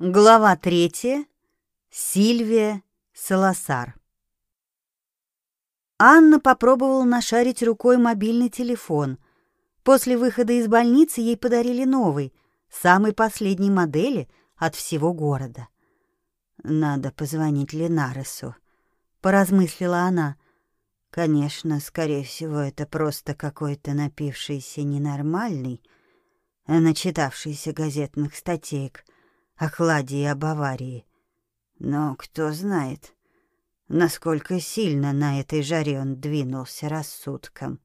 Глава третья. Сильвия Саласар. Анна попробовала нашарить рукой мобильный телефон. После выхода из больницы ей подарили новый, самой последней модели от всего города. Надо позвонить Ленаресу, поразмыслила она. Конечно, скорее всего, это просто какой-то напившийся ненормальный, начитавшийся газетных статейк о кладе и об аварии. Но кто знает, насколько сильно на этой жаре он двинулся рассудком.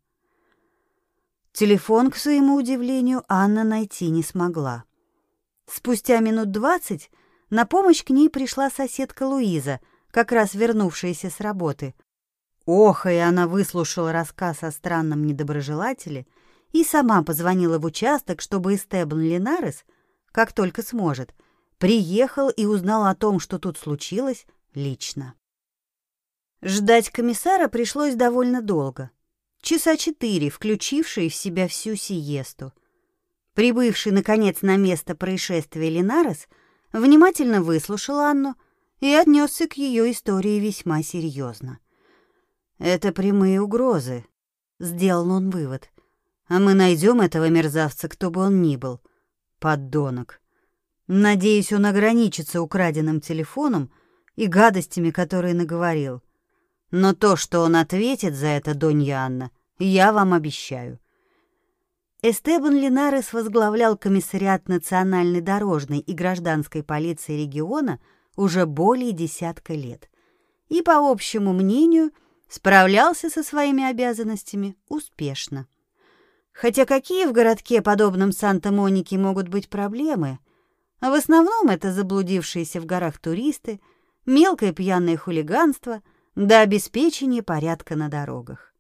Телефон, к своему удивлению, Анна найти не смогла. Спустя минут двадцать на помощь к ней пришла соседка Луиза, как раз вернувшаяся с работы. Ох, и она выслушала рассказ о странном недоброжелателе и сама позвонила в участок, чтобы Эстебан Линарес, как только сможет, приехал и узнал о том, что тут случилось, лично. Ждать комиссара пришлось довольно долго. Часа четыре, включившие в себя всю сиесту. Прибывший, наконец, на место происшествия Линарес внимательно выслушал Анну и отнесся к ее истории весьма серьезно. «Это прямые угрозы», — сделал он вывод. «А мы найдем этого мерзавца, кто бы он ни был. Поддонок. Надеюсь, он ограничится украденным телефоном и гадостями, которые наговорил. Но то, что он ответит за это, Донья Анна, я вам обещаю. Эстебан Линарес возглавлял комиссариат национальной дорожной и гражданской полиции региона уже более десятка лет. И, по общему мнению, справлялся со своими обязанностями успешно. Хотя какие в городке, подобном Санта-Монике, могут быть проблемы – а в основном это заблудившиеся в горах туристы, мелкое пьяное хулиганство да обеспечение порядка на дорогах.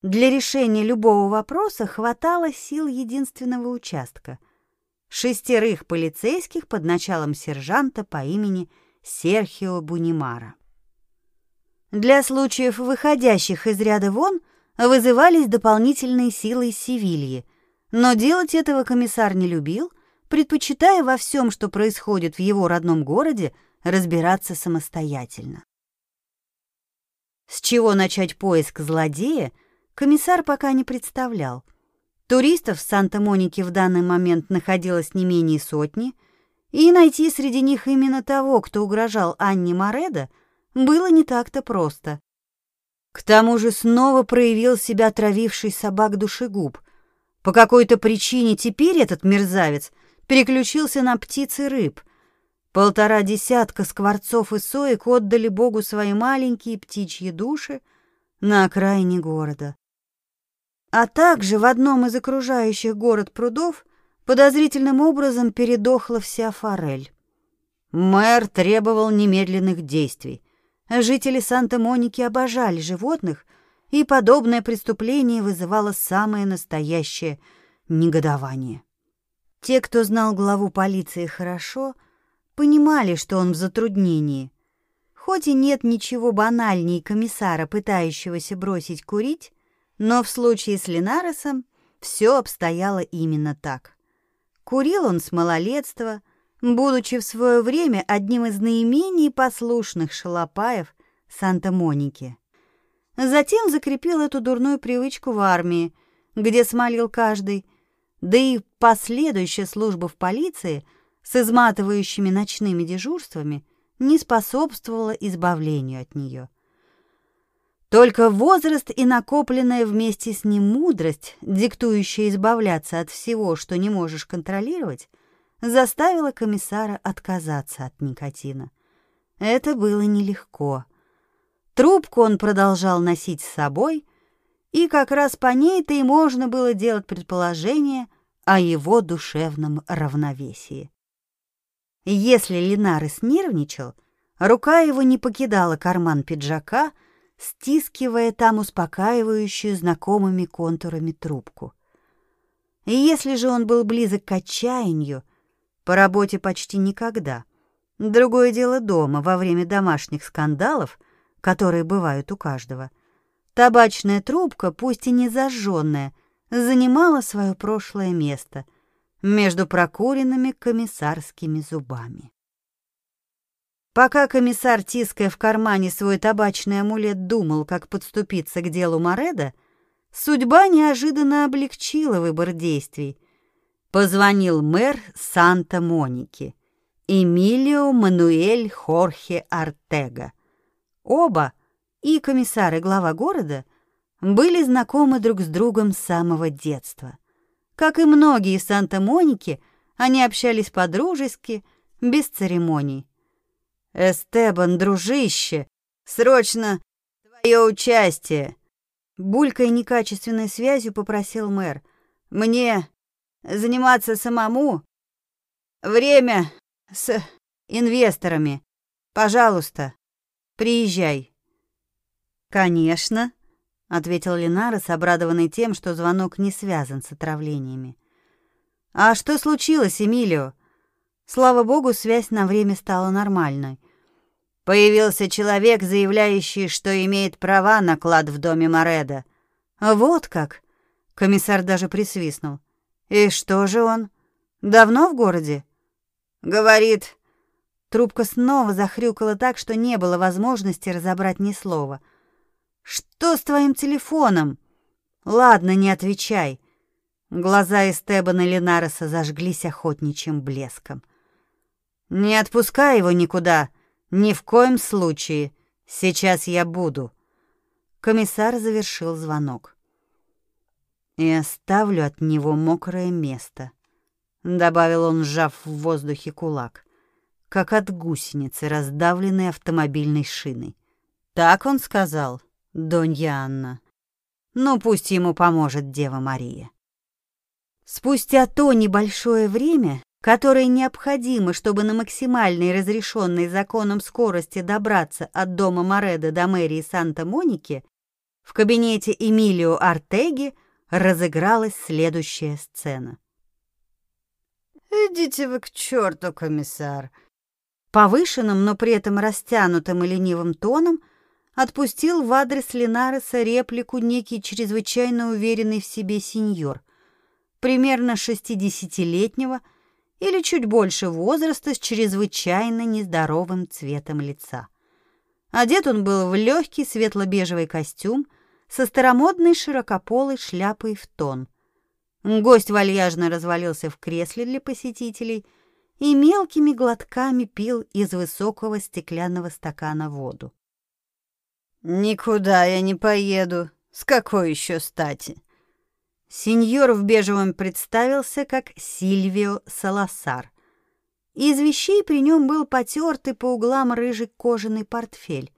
Для решения любого вопроса хватало сил единственного участка — шестерых полицейских под началом сержанта по имени Серхио Бунимара. Для случаев, выходящих из ряда вон, вызывались дополнительные силы из Севильи, но делать этого комиссар не любил предпочитая во всем, что происходит в его родном городе, разбираться самостоятельно. С чего начать поиск злодея, комиссар пока не представлял. Туристов в Санта-Монике в данный момент находилось не менее сотни, и найти среди них именно того, кто угрожал Анне Моредо, было не так-то просто. К тому же снова проявил себя травивший собак душегуб. По какой-то причине теперь этот мерзавец переключился на птиц и рыб. Полтора десятка скворцов и соек отдали Богу свои маленькие птичьи души на окраине города. А также в одном из окружающих город прудов подозрительным образом передохла вся форель. Мэр требовал немедленных действий. Жители Санта-Моники обожали животных, и подобное преступление вызывало самое настоящее негодование. Те, кто знал главу полиции хорошо, понимали, что он в затруднении. Хоть и нет ничего банальнее комиссара, пытающегося бросить курить, но в случае с Ленаресом все обстояло именно так. Курил он с малолетства, будучи в свое время одним из наименее послушных шалопаев Санта-Моники. Затем закрепил эту дурную привычку в армии, где смолил каждый, да и последующая служба в полиции с изматывающими ночными дежурствами не способствовала избавлению от нее. Только возраст и накопленная вместе с ним мудрость, диктующая избавляться от всего, что не можешь контролировать, заставила комиссара отказаться от никотина. Это было нелегко. Трубку он продолжал носить с собой, и как раз по ней-то и можно было делать предположение о его душевном равновесии. Если Линарес нервничал, рука его не покидала карман пиджака, стискивая там успокаивающую знакомыми контурами трубку. И если же он был близок к отчаянию, по работе почти никогда. Другое дело дома, во время домашних скандалов, которые бывают у каждого. Табачная трубка, пусть и не зажженная, занимала свое прошлое место, между прокуренными комиссарскими зубами. Пока комиссар, тиская в кармане свой табачный амулет, думал, как подступиться к делу Мореда, судьба неожиданно облегчила выбор действий. Позвонил мэр Санта-Моники, Эмилио Мануэль Хорхе Артега. Оба, и комиссар, и глава города, были знакомы друг с другом с самого детства. Как и многие в Санта-Монике, они общались по-дружески, без церемоний. «Эстебан, дружище, срочно твое участие!» Булькая некачественной связью попросил мэр. «Мне заниматься самому? Время с инвесторами. Пожалуйста, приезжай». «Конечно», — ответил Ленарес, обрадованный тем, что звонок не связан с отравлениями. «А что случилось, Эмилио?» Слава богу, связь на время стала нормальной. Появился человек, заявляющий, что имеет права на клад в доме Мореда. Вот как. Комиссар даже присвистнул. И что же он? Давно в городе? Говорит. Трубка снова захрюкала так, что не было возможности разобрать ни слова. Что с твоим телефоном? Ладно, не отвечай. Глаза Эстебана Ленареса зажглись охотничьим блеском. Не отпускай его никуда, ни в коем случае. Сейчас я буду. Комиссар завершил звонок. И оставлю от него мокрое место, добавил он, сжав в воздухе кулак, как от гусеницы, раздавленной автомобильной шиной. Так он сказал, Донья Анна. Ну пусть ему поможет Дева Мария. Спустя то небольшое время которое необходимо, чтобы на максимальной разрешенной законом скорости добраться от дома Мореда до мэрии Санта-Моники, в кабинете Эмилио Артеги разыгралась следующая сцена. «Идите вы к черту, комиссар!» Повышенным, но при этом растянутым и ленивым тоном отпустил в адрес Ленареса реплику некий чрезвычайно уверенный в себе сеньор, примерно шестидесятилетнего, или чуть больше возраста с чрезвычайно нездоровым цветом лица. Одет он был в легкий светло-бежевый костюм со старомодной широкополой шляпой в тон. Гость вальяжно развалился в кресле для посетителей и мелкими глотками пил из высокого стеклянного стакана воду. «Никуда я не поеду. С какой еще стати?» Сеньор в бежевом представился как Сильвио Саласар. Из вещей при нем был потертый по углам рыжий кожаный портфель.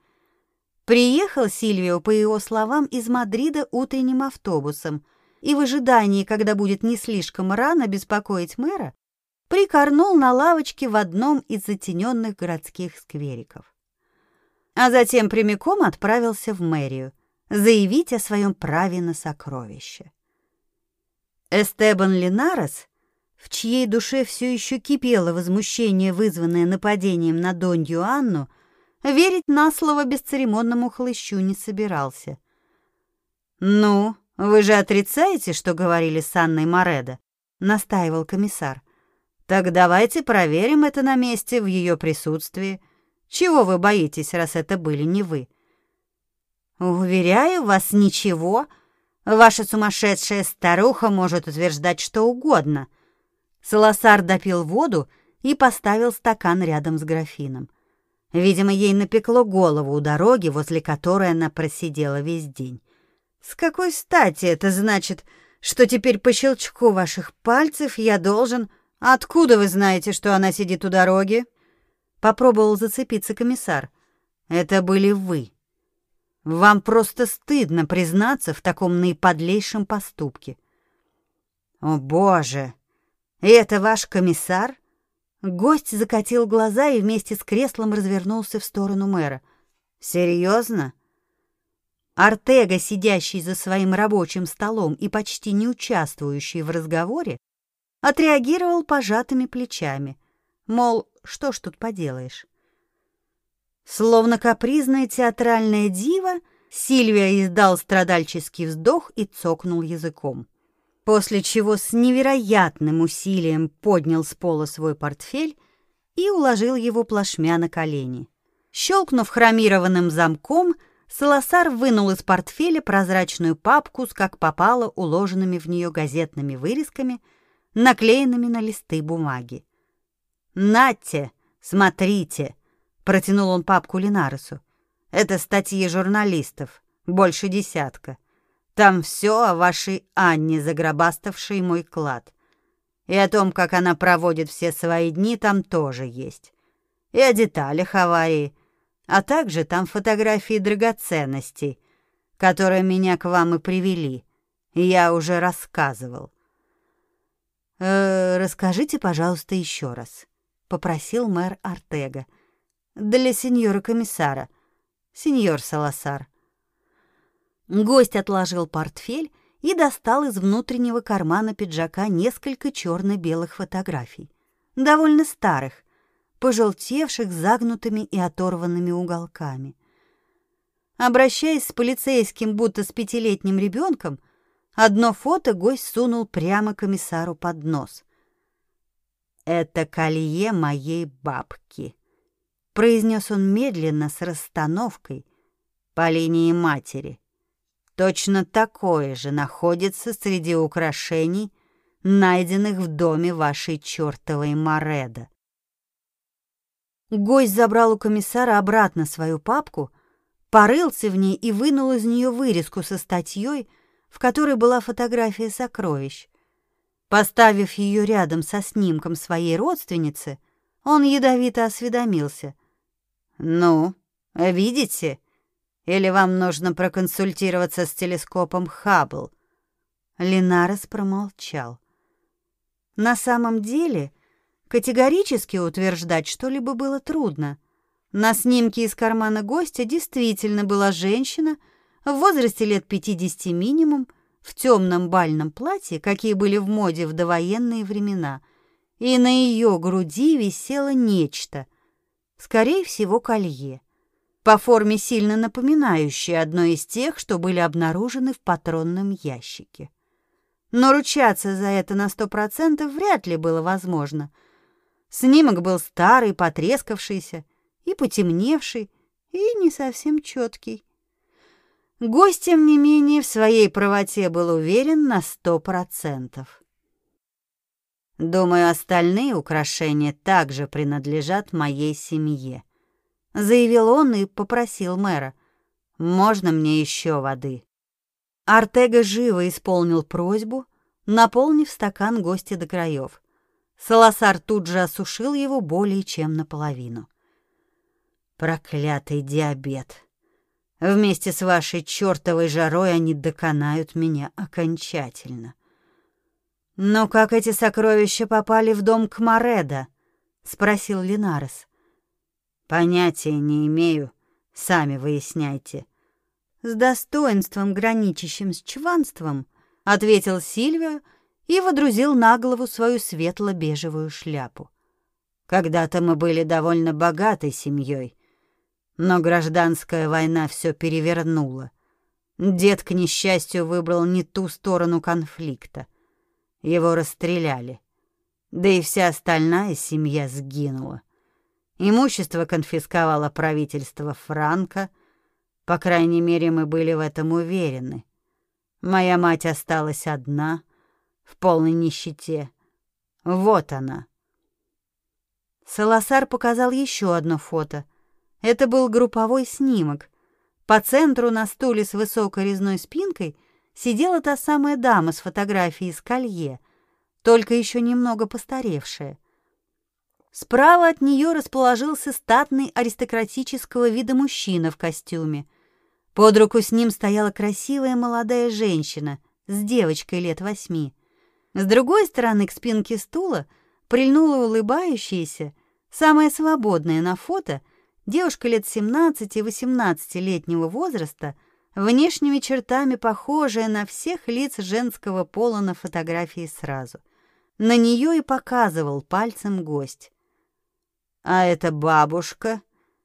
Приехал Сильвио, по его словам, из Мадрида утренним автобусом и в ожидании, когда будет не слишком рано беспокоить мэра, прикорнул на лавочке в одном из затененных городских сквериков. А затем прямиком отправился в мэрию заявить о своем праве на сокровище. Эстебан Линарес, в чьей душе все еще кипело возмущение, вызванное нападением на Донью Анну, верить на слово бесцеремонному хлыщу не собирался. «Ну, вы же отрицаете, что говорили с Анной Моредо?» — настаивал комиссар. «Так давайте проверим это на месте, в ее присутствии. Чего вы боитесь, раз это были не вы?» «Уверяю вас, ничего», Ваша сумасшедшая старуха может утверждать что угодно. Саласар допил воду и поставил стакан рядом с графином. Видимо, ей напекло голову у дороги, возле которой она просидела весь день. С какой стати это значит, что теперь по щелчку ваших пальцев я должен... Откуда вы знаете, что она сидит у дороги? Попробовал зацепиться комиссар. Это были вы. Вам просто стыдно признаться в таком наиподлейшем поступке. О, боже! Это ваш комиссар? Гость закатил глаза и вместе с креслом развернулся в сторону мэра. Серьезно? Артега, сидящий за своим рабочим столом и почти не участвующий в разговоре, отреагировал пожатыми плечами. Мол, что ж тут поделаешь? Словно капризная театральная дива, Сильвия издал страдальческий вздох и цокнул языком. после чего с невероятным усилием поднял с пола свой портфель и уложил его плашмя на колени. Щелкнув хромированным замком, Солосар вынул из портфеля прозрачную папку с как попало уложенными в нее газетными вырезками, наклеенными на листы бумаги. «Нате, смотрите!» — протянул он папку Линаресу. «Это статьи журналистов, больше десятка. Там все о вашей Анне, загробаставшей мой клад. И о том, как она проводит все свои дни, там тоже есть. И о деталях аварии, а также там фотографии драгоценностей, которые меня к вам и привели. Я уже рассказывал. «Э, «Расскажите, пожалуйста, еще раз», — попросил мэр Артега. «Для сеньора комиссара, сеньор Саласар». Гость отложил портфель и достал из внутреннего кармана пиджака несколько черно-белых фотографий, довольно старых, пожелтевших, загнутыми и оторванными уголками. Обращаясь с полицейским, будто с пятилетним ребенком, одно фото гость сунул прямо комиссару под нос. «Это колье моей бабки», — произнес он медленно, с расстановкой, по линии матери. Точно такое же находится среди украшений, найденных в доме вашей чертовой Мореда. Гость забрал у комиссара обратно свою папку, порылся в ней и вынул из нее вырезку со статьей, в которой была фотография сокровищ. Поставив ее рядом со снимком своей родственницы, он ядовито осведомился. «Ну, видите?» Или вам нужно проконсультироваться с телескопом Хаббл?» Линарес промолчал. На самом деле, категорически утверждать что-либо было трудно. На снимке из кармана гостя действительно была женщина в возрасте лет 50 минимум, в темном бальном платье, какие были в моде в довоенные времена, и на ее груди висело нечто, скорее всего, колье по форме сильно напоминающее одно из тех, что были обнаружены в патронном ящике. Но ручаться за это на сто процентов вряд ли было возможно. Снимок был старый, потрескавшийся и потемневший, и не совсем четкий. Гость, тем не менее, в своей правоте был уверен на сто процентов. Думаю, остальные украшения также принадлежат моей семье заявил он и попросил мэра. Можно мне еще воды? Артега живо исполнил просьбу, наполнив стакан гостя до краев. Саласар тут же осушил его более чем наполовину. Проклятый диабет. Вместе с вашей чертовой жарой они доконают меня окончательно. Но как эти сокровища попали в дом Кмареда? спросил Линарес. Понятия не имею, сами выясняйте. С достоинством, граничащим с чванством, ответил Сильвио и водрузил на голову свою светло-бежевую шляпу. Когда-то мы были довольно богатой семьей, но гражданская война все перевернула. Дед, к несчастью, выбрал не ту сторону конфликта. Его расстреляли. Да и вся остальная семья сгинула. Имущество конфисковало правительство Франка. По крайней мере, мы были в этом уверены. Моя мать осталась одна, в полной нищете. Вот она. Саласар показал еще одно фото. Это был групповой снимок. По центру на стуле с высокой резной спинкой сидела та самая дама с фотографией с колье, только еще немного постаревшая. Справа от нее расположился статный аристократического вида мужчина в костюме. Под руку с ним стояла красивая молодая женщина с девочкой лет восьми. С другой стороны к спинке стула прильнула улыбающаяся, самая свободная на фото, девушка лет 17-18-летнего возраста, внешними чертами похожая на всех лиц женского пола на фотографии сразу. На нее и показывал пальцем гость. А это бабушка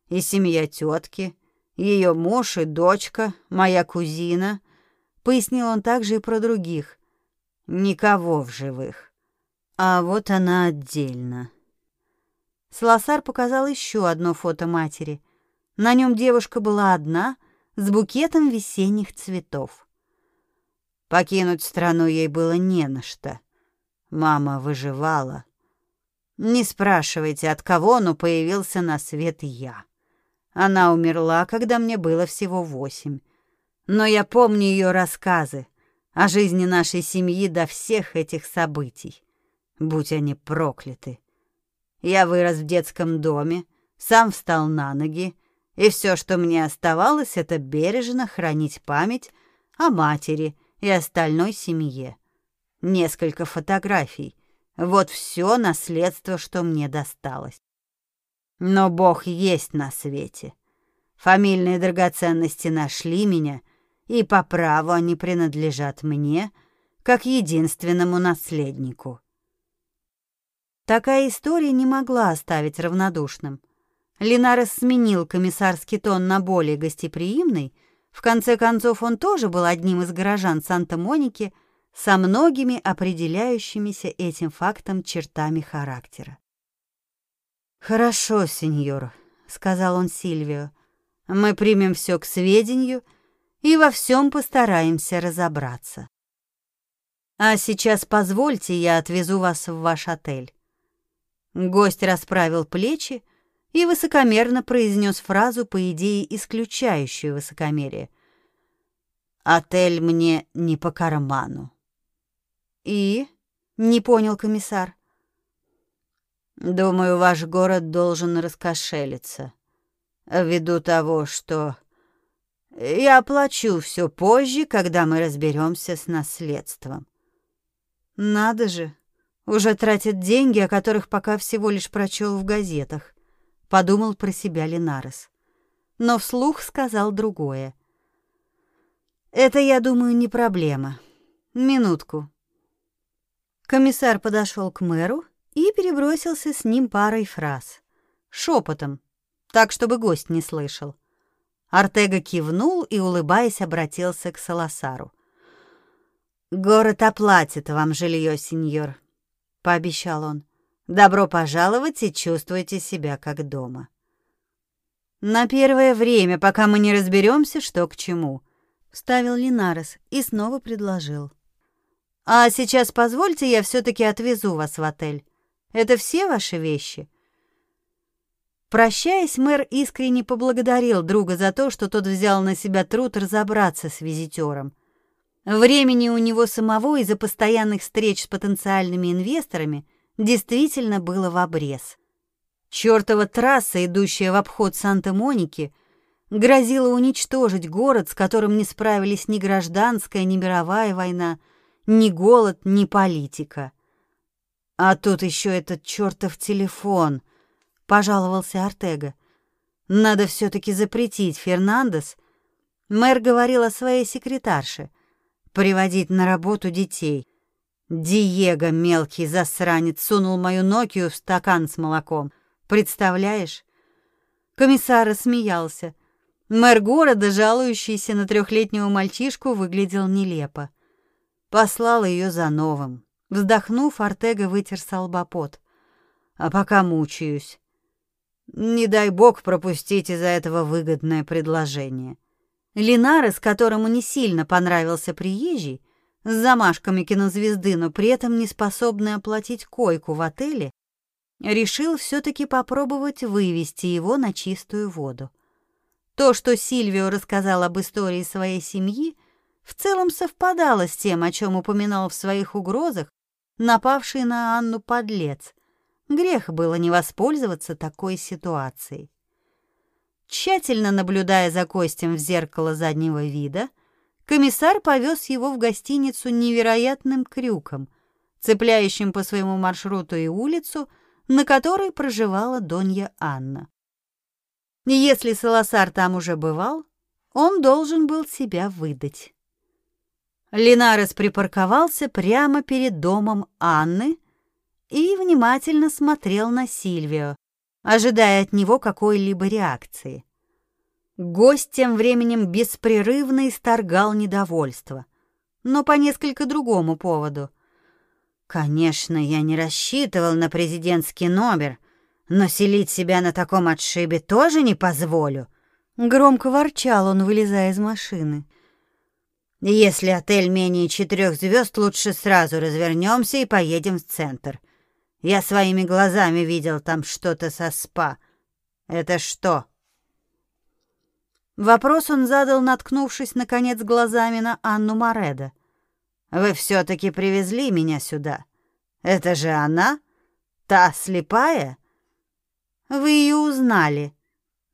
и семья тетки, ее муж и дочка, моя кузина. Пояснил он также и про других. Никого в живых. А вот она отдельно. Слосар показал еще одно фото матери. На нем девушка была одна, с букетом весенних цветов. Покинуть страну ей было не на что. Мама выживала. Не спрашивайте, от кого, но появился на свет я. Она умерла, когда мне было всего восемь. Но я помню ее рассказы о жизни нашей семьи до всех этих событий. Будь они прокляты. Я вырос в детском доме, сам встал на ноги, и все, что мне оставалось, это бережно хранить память о матери и остальной семье. Несколько фотографий. Вот все наследство, что мне досталось. Но Бог есть на свете. Фамильные драгоценности нашли меня, и по праву они принадлежат мне, как единственному наследнику. Такая история не могла оставить равнодушным. Линарес сменил комиссарский тон на более гостеприимный. В конце концов, он тоже был одним из горожан Санта-Моники со многими определяющимися этим фактом чертами характера. «Хорошо, сеньор», — сказал он Сильвио. «Мы примем все к сведению и во всем постараемся разобраться. А сейчас позвольте, я отвезу вас в ваш отель». Гость расправил плечи и высокомерно произнес фразу, по идее, исключающую высокомерие. «Отель мне не по карману». «И?» — не понял комиссар. Думаю, ваш город должен раскошелиться. Ввиду того, что я оплачу все позже, когда мы разберемся с наследством. Надо же, уже тратит деньги, о которых пока всего лишь прочел в газетах, подумал про себя Ленарес. Но вслух сказал другое. Это, я думаю, не проблема. Минутку. Комиссар подошел к мэру и перебросился с ним парой фраз. Шепотом, так, чтобы гость не слышал. Артега кивнул и, улыбаясь, обратился к Саласару. «Город оплатит вам жилье, сеньор», — пообещал он. «Добро пожаловать и чувствуйте себя как дома». «На первое время, пока мы не разберемся, что к чему», — вставил Линарес и снова предложил. «А сейчас позвольте, я все-таки отвезу вас в отель. Это все ваши вещи?» Прощаясь, мэр искренне поблагодарил друга за то, что тот взял на себя труд разобраться с визитером. Времени у него самого из-за постоянных встреч с потенциальными инвесторами действительно было в обрез. Чёртова трасса, идущая в обход Санта-Моники, грозила уничтожить город, с которым не справились ни гражданская, ни мировая война, ни голод, ни политика. А тут еще этот чертов телефон, пожаловался Артега. Надо все таки запретить Фернандес. Мэр говорил о своей секретарше приводить на работу детей. Диего, мелкий засранец, сунул мою Нокию в стакан с молоком. Представляешь? Комиссар рассмеялся. Мэр города, жалующийся на трехлетнего мальчишку, выглядел нелепо. Послал ее за новым. Вздохнув, Артега вытер салбопот. А пока мучаюсь. Не дай бог пропустить из-за этого выгодное предложение. Линарес, которому не сильно понравился приезжий, с замашками кинозвезды, но при этом не способный оплатить койку в отеле, решил все-таки попробовать вывести его на чистую воду. То, что Сильвио рассказал об истории своей семьи, в целом совпадало с тем, о чем упоминал в своих угрозах напавший на Анну подлец. Грех было не воспользоваться такой ситуацией. Тщательно наблюдая за Костем в зеркало заднего вида, комиссар повез его в гостиницу невероятным крюком, цепляющим по своему маршруту и улицу, на которой проживала Донья Анна. Если Солосар там уже бывал, он должен был себя выдать. Линарес припарковался прямо перед домом Анны и внимательно смотрел на Сильвио, ожидая от него какой-либо реакции. Гость тем временем беспрерывно исторгал недовольство, но по несколько другому поводу. Конечно, я не рассчитывал на президентский номер, но селить себя на таком отшибе тоже не позволю. Громко ворчал он, вылезая из машины. Если отель менее четырех звезд, лучше сразу развернемся и поедем в центр. Я своими глазами видел там что-то со спа. Это что? Вопрос он задал, наткнувшись наконец глазами на Анну Мореда. Вы все таки привезли меня сюда. Это же она, та слепая? Вы ее узнали,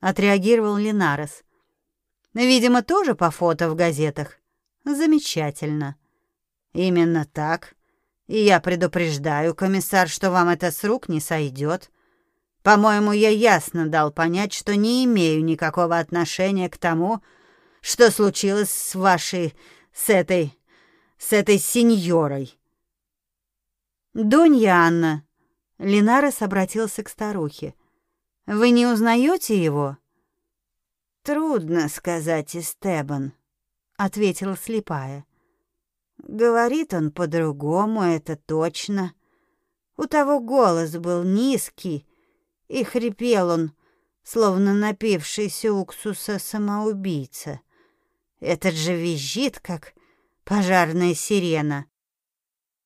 отреагировал Линарес. Видимо, тоже по фото в газетах. Замечательно. Именно так. И я предупреждаю, комиссар, что вам это с рук не сойдет. По-моему, я ясно дал понять, что не имею никакого отношения к тому, что случилось с вашей с этой с этой сеньорой. Донья Анна, Линарес обратился к старухе. Вы не узнаете его? Трудно сказать, Эстебан, ответила слепая. Говорит он по-другому, это точно. У того голос был низкий, и хрипел он, словно напившийся уксуса самоубийца. Этот же визжит, как пожарная сирена.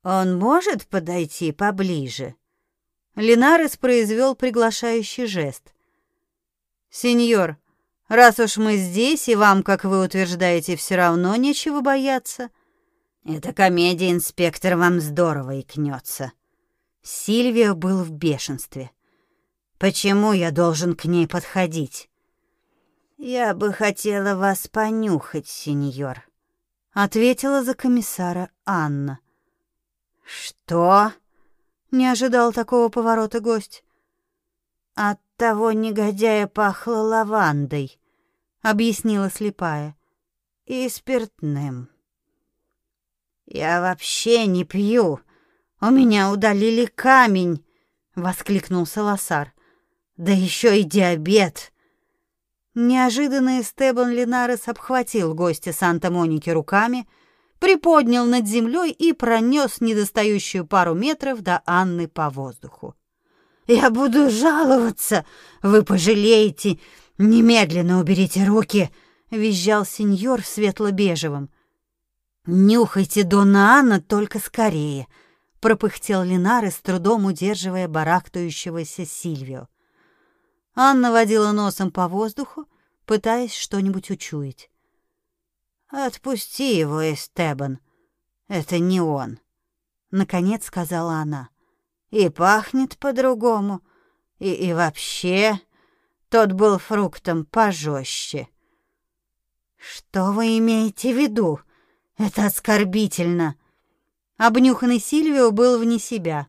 Он может подойти поближе? Линарес произвел приглашающий жест. Сеньор, раз уж мы здесь, и вам, как вы утверждаете, все равно нечего бояться, эта комедия, инспектор, вам здорово икнется. Сильвия был в бешенстве. Почему я должен к ней подходить? Я бы хотела вас понюхать, сеньор, ответила за комиссара Анна. Что? Не ожидал такого поворота гость. От того негодяя пахло лавандой, объяснила слепая. И спиртным. Я вообще не пью. У меня удалили камень, воскликнул Саласар. Да еще и диабет. Неожиданно Эстебан Линарес обхватил гостя Санта-Моники руками, приподнял над землей и пронес недостающую пару метров до Анны по воздуху. «Я буду жаловаться! Вы пожалеете! Немедленно уберите руки!» — визжал сеньор в светло-бежевом. «Нюхайте, Дона Анна, только скорее!» — пропыхтел Линар, с трудом удерживая барахтающегося Сильвио. Анна водила носом по воздуху, пытаясь что-нибудь учуять. «Отпусти его, Эстебан. Это не он», — наконец сказала она. «И пахнет по-другому. И, и вообще, тот был фруктом пожестче». «Что вы имеете в виду? Это оскорбительно!» Обнюханный Сильвио был вне себя.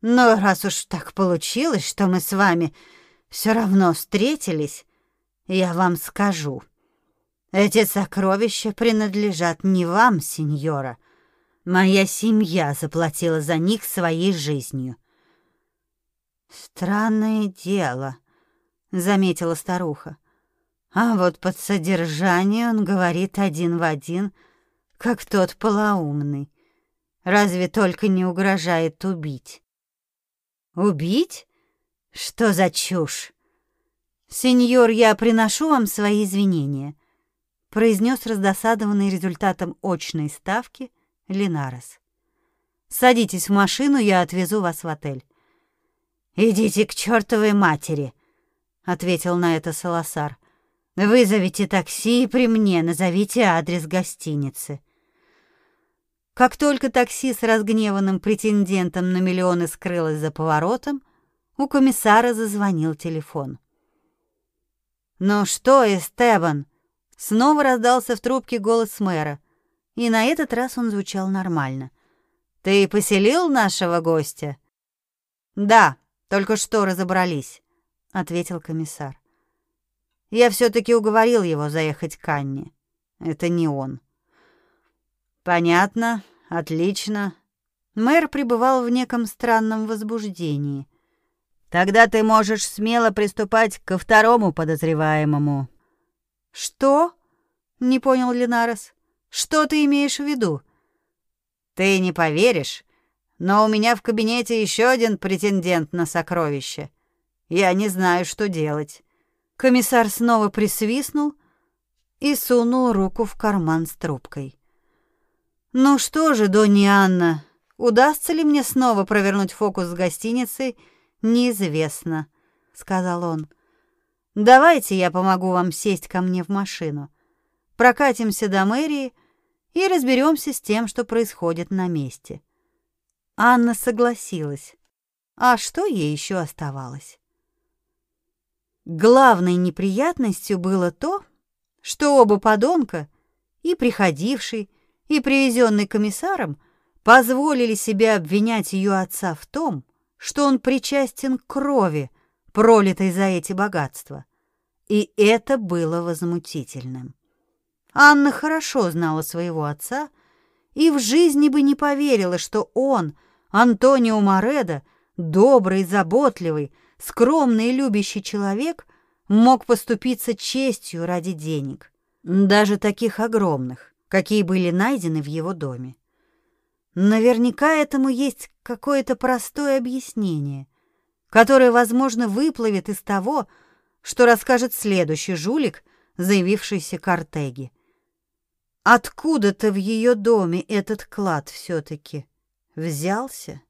«Но раз уж так получилось, что мы с вами все равно встретились, я вам скажу. Эти сокровища принадлежат не вам, сеньора. Моя семья заплатила за них своей жизнью. Странное дело, заметила старуха. А вот под содержание он говорит один в один, как тот полоумный. Разве только не угрожает убить. Убить? Что за чушь? Сеньор, я приношу вам свои извинения, произнес раздосадованный результатом очной ставки Линарес. Садитесь в машину, я отвезу вас в отель. Идите к чертовой матери, ответил на это Саласар. Вызовите такси при мне, назовите адрес гостиницы. Как только такси с разгневанным претендентом на миллионы скрылось за поворотом, у комиссара зазвонил телефон. «Ну что, Эстебан?» Снова раздался в трубке голос мэра, и на этот раз он звучал нормально. «Ты поселил нашего гостя?» «Да, только что разобрались», — ответил комиссар. «Я все-таки уговорил его заехать к Анне. Это не он». «Понятно, отлично». Мэр пребывал в неком странном возбуждении — Тогда ты можешь смело приступать ко второму подозреваемому. Что? Не понял Линарес. Что ты имеешь в виду? Ты не поверишь, но у меня в кабинете еще один претендент на сокровище. Я не знаю, что делать». Комиссар снова присвистнул и сунул руку в карман с трубкой. «Ну что же, Донни Анна, удастся ли мне снова провернуть фокус с гостиницей, неизвестно», — сказал он. «Давайте я помогу вам сесть ко мне в машину. Прокатимся до мэрии и разберемся с тем, что происходит на месте». Анна согласилась. А что ей еще оставалось? Главной неприятностью было то, что оба подонка, и приходивший, и привезенный комиссаром, позволили себе обвинять ее отца в том, что он причастен к крови, пролитой за эти богатства. И это было возмутительным. Анна хорошо знала своего отца и в жизни бы не поверила, что он, Антонио Мореда, добрый, заботливый, скромный и любящий человек мог поступиться честью ради денег, даже таких огромных, какие были найдены в его доме. Наверняка этому есть какое-то простое объяснение, которое, возможно, выплывет из того, что расскажет следующий жулик, заявившийся к Артеге. Откуда-то в ее доме этот клад все-таки взялся?